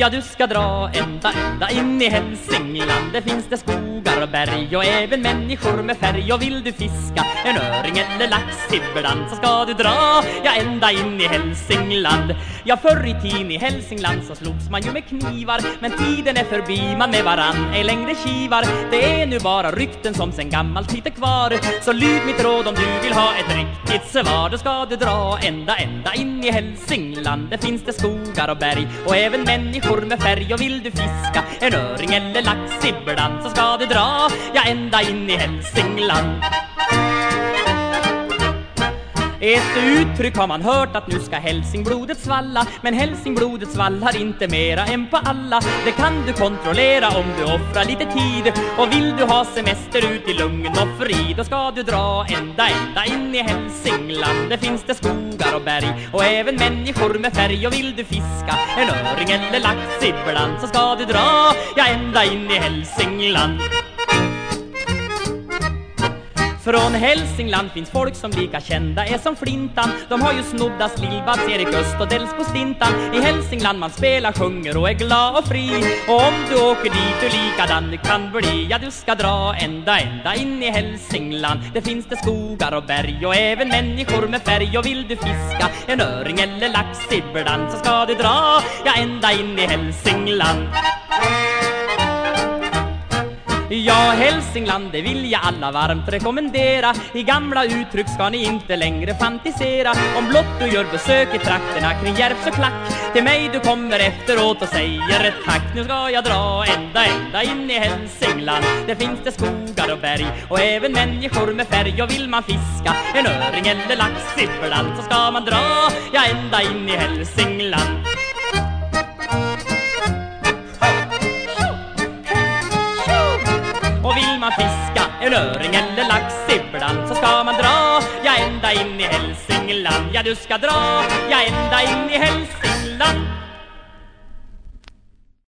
Ja, du ska dra ända, ända in i Hälsingland. Där finns det skogar och berg och även människor med färg. Och vill du fiska en öring eller lax ibland så ska du dra Ja, ända in i Hälsingland. Ja, förr i tiden i Hälsingland så slogs man ju med knivar Men tiden är förbi, man med varann är längre kivar. Det är nu bara rykten som sen gammalt sitter kvar. Så lyd mitt råd om du vill ha ett riktigt svar Då ska du dra ända, ända in i Hälsingland. Där finns det skogar och berg och även människor med färg Och vill du fiska? En öring eller lax ibland så ska du dra. Ja, ända in i Hälsingland ett uttryck har man hört att nu ska hälsingblodet svalla. Men hälsingblodet svallar inte mera än på alla. Det kan du kontrollera om du offrar lite tid. Och vill du ha semester ut i lugn och frid Då ska du dra ända, ända in i Hälsingland. Det finns det skogar och berg och även människor med färg. Och vill du fiska en öring eller lax ibland Så ska du dra, ja ända in i Hälsingland från Hälsingland finns folk som lika kända är som Flintan. De har ju snoddas Lill-Babs, Erik Öst och Dels på Stintan. I Hälsingland man spelar, sjunger och är glad och fri. Och om du åker dit du likadan du kan bli Ja du ska dra ända, ända in i Hälsingland. Det finns det skogar och berg och även människor med färg. Och vill du fiska en öring eller lax ibland så ska du dra Ja ända in i Hälsingland. Ja, Hälsingland, det vill jag alla varmt rekommendera. I gamla uttryck ska ni inte längre fantisera. Om blott du gör besök i trakterna kring Järps och Klack. Till mig du kommer efteråt och säger ett tack. Nu ska jag dra ända, ända in i Hälsingland. Där finns det skogar och berg och även människor med färg. Och vill man fiska en öring eller lax ibland Så ska man dra, ja ända in i Hälsingland. En öring eller lax ibland så ska man dra. Ja ända in i Hälsingland ja du ska dra. Ja ända in i Hälsingland.